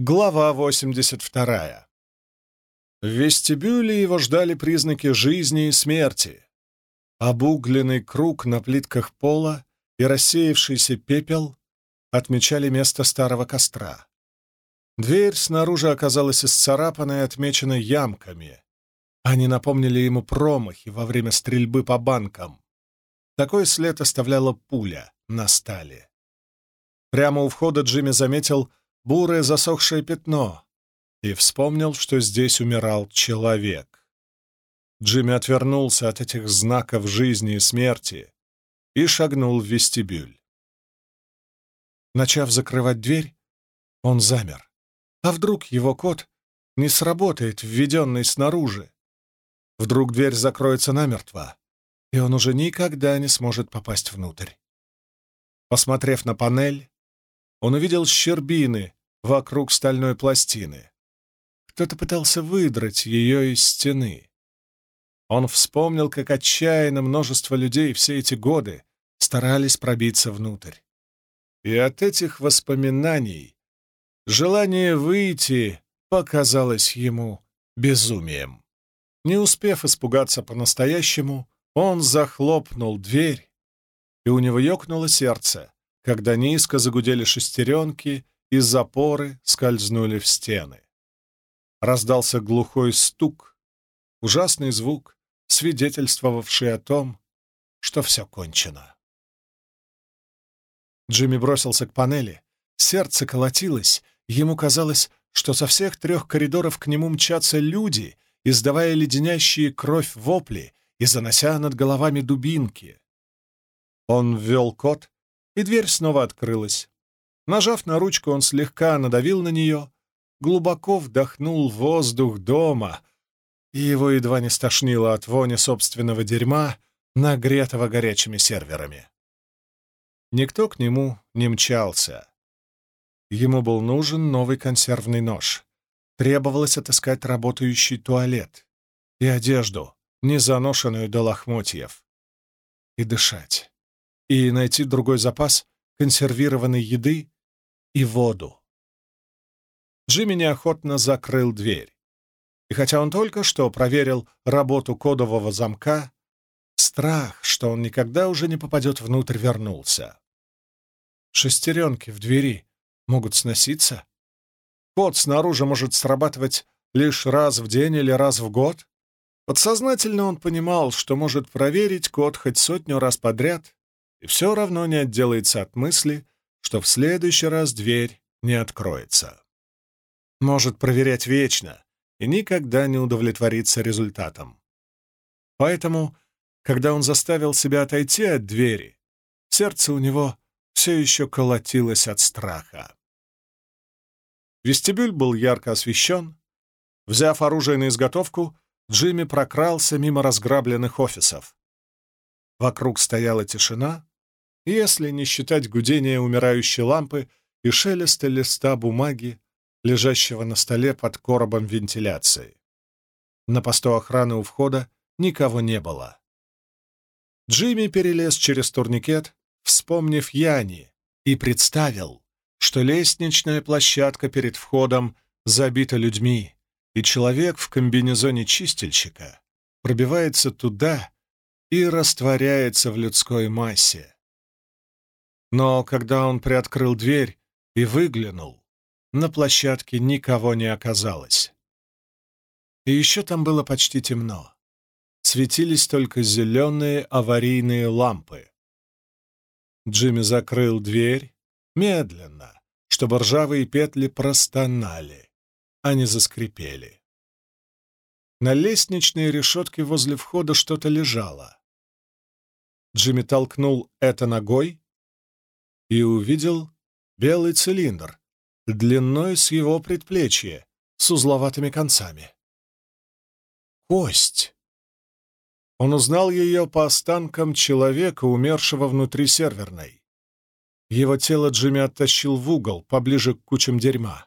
Глава 82. В вестибюле его ждали признаки жизни и смерти. Обугленный круг на плитках пола и рассеявшийся пепел отмечали место старого костра. Дверь снаружи оказалась исцарапанной и отмеченной ямками. Они напомнили ему промахи во время стрельбы по банкам. Такой след оставляла пуля на стали. Прямо у входа Джимми заметил бурое засохшее пятно и вспомнил, что здесь умирал человек. Джимми отвернулся от этих знаков жизни и смерти и шагнул в вестибюль. Начав закрывать дверь, он замер. А вдруг его код не сработает, введенный снаружи? Вдруг дверь закроется намертво, и он уже никогда не сможет попасть внутрь. Посмотрев на панель, он увидел щербины вокруг стальной пластины. Кто-то пытался выдрать ее из стены. Он вспомнил, как отчаянно множество людей все эти годы старались пробиться внутрь. И от этих воспоминаний желание выйти показалось ему безумием. Не успев испугаться по-настоящему, он захлопнул дверь, и у него ёкнуло сердце, когда низко загудели шестеренки и запоры скользнули в стены. Раздался глухой стук, ужасный звук, свидетельствовавший о том, что все кончено. Джимми бросился к панели, сердце колотилось, ему казалось, что со всех трех коридоров к нему мчатся люди, издавая леденящие кровь вопли и занося над головами дубинки. Он ввел код, и дверь снова открылась. Нажав на ручку, он слегка надавил на нее, глубоко вдохнул воздух дома, и его едва не стошнило от вони собственного дерьма, нагретого горячими серверами. Никто к нему не мчался. Ему был нужен новый консервный нож. Требовалось отыскать работающий туалет и одежду, не заношенную до лохмотьев. И дышать. И найти другой запас консервированной еды и воду. Джимми неохотно закрыл дверь. И хотя он только что проверил работу кодового замка, страх, что он никогда уже не попадет внутрь, вернулся. Шестеренки в двери могут сноситься? Код снаружи может срабатывать лишь раз в день или раз в год? Подсознательно он понимал, что может проверить код хоть сотню раз подряд, и все равно не отделается от мысли, что в следующий раз дверь не откроется. Может проверять вечно и никогда не удовлетвориться результатом. Поэтому, когда он заставил себя отойти от двери, сердце у него все еще колотилось от страха. Вестибюль был ярко освещен. Взяв оружие на изготовку, Джимми прокрался мимо разграбленных офисов. Вокруг стояла тишина, если не считать гудения умирающей лампы и шелеста листа бумаги, лежащего на столе под коробом вентиляции. На посту охраны у входа никого не было. Джимми перелез через турникет, вспомнив Яни, и представил, что лестничная площадка перед входом забита людьми, и человек в комбинезоне чистильщика пробивается туда и растворяется в людской массе. Но когда он приоткрыл дверь и выглянул, на площадке никого не оказалось. И еще там было почти темно. Светились только зеленые аварийные лампы. Джимми закрыл дверь медленно, чтобы ржавые петли простонали, а не заскрипели. На лестничной решетке возле входа что-то лежало. Джимми толкнул это ногой, и увидел белый цилиндр, длиной с его предплечье, с узловатыми концами. Кость. Он узнал ее по останкам человека, умершего внутри серверной. Его тело Джимми оттащил в угол, поближе к кучам дерьма.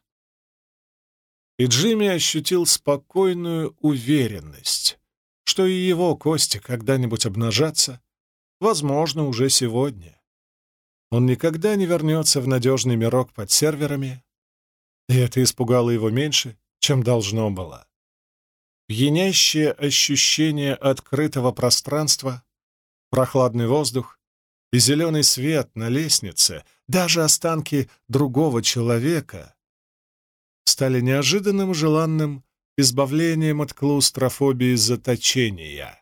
И Джимми ощутил спокойную уверенность, что и его кости когда-нибудь обнажатся, возможно, уже сегодня. Он никогда не вернется в надежный мирок под серверами, и это испугало его меньше, чем должно было. Пьянящее ощущение открытого пространства, прохладный воздух и зеленый свет на лестнице, даже останки другого человека, стали неожиданным желанным избавлением от клаустрофобии заточения.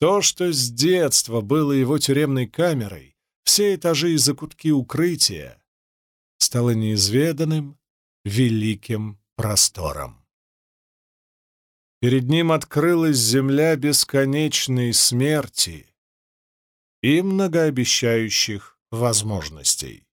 То, что с детства было его тюремной камерой, все этажи и закутки укрытия, стало неизведанным великим простором. Перед ним открылась земля бесконечной смерти и многообещающих возможностей.